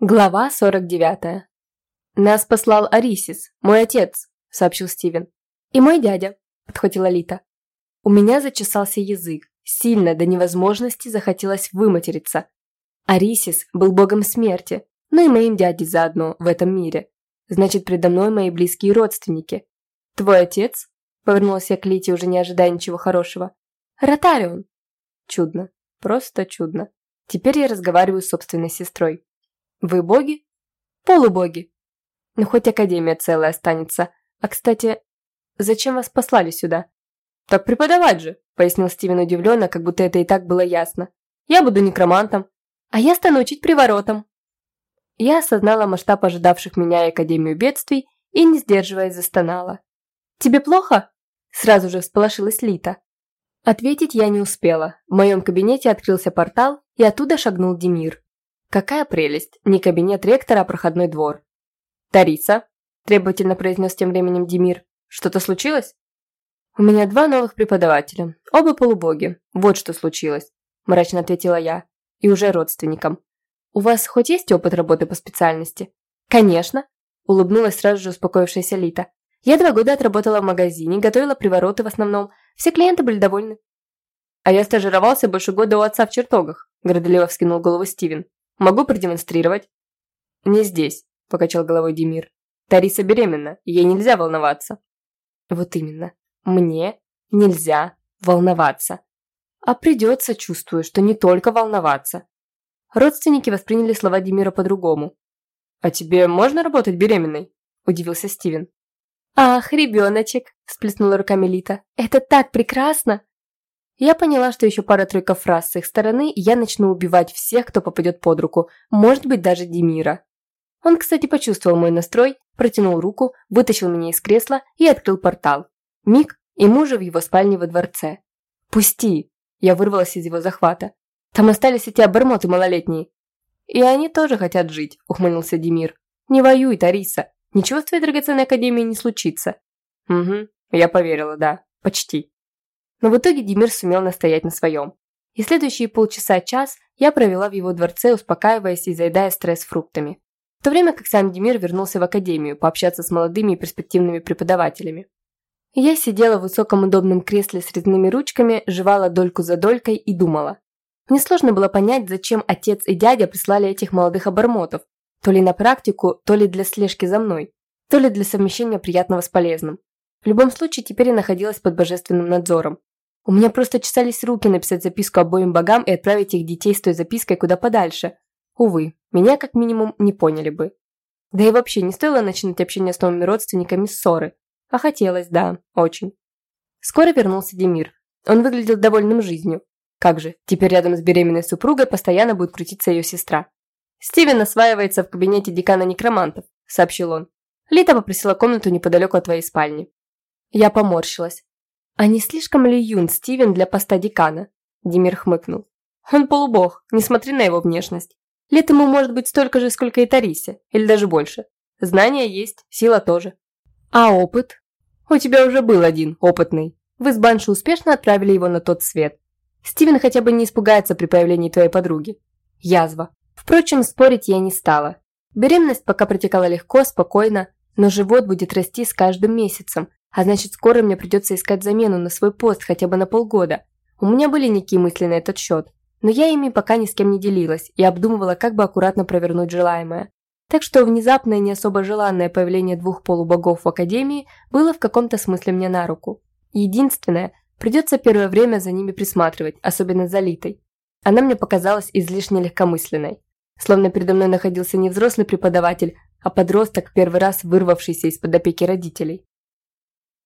Глава 49. «Нас послал Арисис, мой отец», – сообщил Стивен. «И мой дядя», – подхватила Лита. У меня зачесался язык, сильно до невозможности захотелось выматериться. Арисис был богом смерти, но и моим дядей заодно в этом мире. Значит, предо мной мои близкие родственники. «Твой отец?» – повернулась я к Лите, уже не ожидая ничего хорошего. «Ротарион». Чудно, просто чудно. Теперь я разговариваю с собственной сестрой. Вы боги? Полубоги. Ну, хоть Академия целая останется. А, кстати, зачем вас послали сюда? Так преподавать же, пояснил Стивен удивленно, как будто это и так было ясно. Я буду некромантом, а я стану учить приворотом. Я осознала масштаб ожидавших меня и Академию бедствий и, не сдерживаясь, застонала. «Тебе плохо?» Сразу же всполошилась Лита. Ответить я не успела. В моем кабинете открылся портал, и оттуда шагнул Демир. Какая прелесть! Не кабинет ректора, а проходной двор. «Тариса», – требовательно произнес тем временем Демир, – «что-то случилось?» «У меня два новых преподавателя, оба полубоги. Вот что случилось», – мрачно ответила я. «И уже родственникам. У вас хоть есть опыт работы по специальности?» «Конечно», – улыбнулась сразу же успокоившаяся Лита. «Я два года отработала в магазине, готовила привороты в основном. Все клиенты были довольны». «А я стажировался больше года у отца в чертогах», – горделиво вскинул голову Стивен. Могу продемонстрировать?» «Не здесь», – покачал головой Демир. «Тариса беременна, ей нельзя волноваться». «Вот именно. Мне нельзя волноваться. А придется, чувствую, что не только волноваться». Родственники восприняли слова Демира по-другому. «А тебе можно работать беременной?» – удивился Стивен. «Ах, ребеночек!» – всплеснула руками Лита. «Это так прекрасно!» Я поняла, что еще пара-тройка фраз с их стороны, и я начну убивать всех, кто попадет под руку, может быть, даже Демира. Он, кстати, почувствовал мой настрой, протянул руку, вытащил меня из кресла и открыл портал. Миг, и мужа в его спальне во дворце. «Пусти!» Я вырвалась из его захвата. «Там остались эти обормоты малолетние». «И они тоже хотят жить», – ухмыльнулся Демир. «Не воюй, Тариса. Ничего с твоей драгоценной академией не случится». «Угу, я поверила, да. Почти». Но в итоге Демир сумел настоять на своем. И следующие полчаса-час я провела в его дворце, успокаиваясь и заедая стресс фруктами. В то время как сам Демир вернулся в академию пообщаться с молодыми и перспективными преподавателями. Я сидела в высоком удобном кресле с резными ручками, жевала дольку за долькой и думала. Мне сложно было понять, зачем отец и дядя прислали этих молодых обормотов, то ли на практику, то ли для слежки за мной, то ли для совмещения приятного с полезным. В любом случае, теперь я находилась под божественным надзором. У меня просто чесались руки написать записку обоим богам и отправить их детей с той запиской куда подальше. Увы, меня как минимум не поняли бы. Да и вообще не стоило начинать общение с новыми родственниками ссоры. А хотелось, да, очень. Скоро вернулся Демир. Он выглядел довольным жизнью. Как же, теперь рядом с беременной супругой постоянно будет крутиться ее сестра. «Стивен осваивается в кабинете декана некромантов», – сообщил он. Лита попросила комнату неподалеку от твоей спальни. Я поморщилась. «А не слишком ли юн Стивен для поста декана?» Демир хмыкнул. «Он полубог, не смотри на его внешность. Лет ему может быть столько же, сколько и Тарисе, или даже больше. Знания есть, сила тоже. А опыт? У тебя уже был один, опытный. Вы с Банши успешно отправили его на тот свет. Стивен хотя бы не испугается при появлении твоей подруги. Язва. Впрочем, спорить я не стала. Беременность пока протекала легко, спокойно, но живот будет расти с каждым месяцем, а значит, скоро мне придется искать замену на свой пост хотя бы на полгода. У меня были некие мысли на этот счет, но я ими пока ни с кем не делилась и обдумывала, как бы аккуратно провернуть желаемое. Так что внезапное не особо желанное появление двух полубогов в Академии было в каком-то смысле мне на руку. Единственное, придется первое время за ними присматривать, особенно за Литой. Она мне показалась излишне легкомысленной. Словно передо мной находился не взрослый преподаватель, а подросток, первый раз вырвавшийся из-под опеки родителей.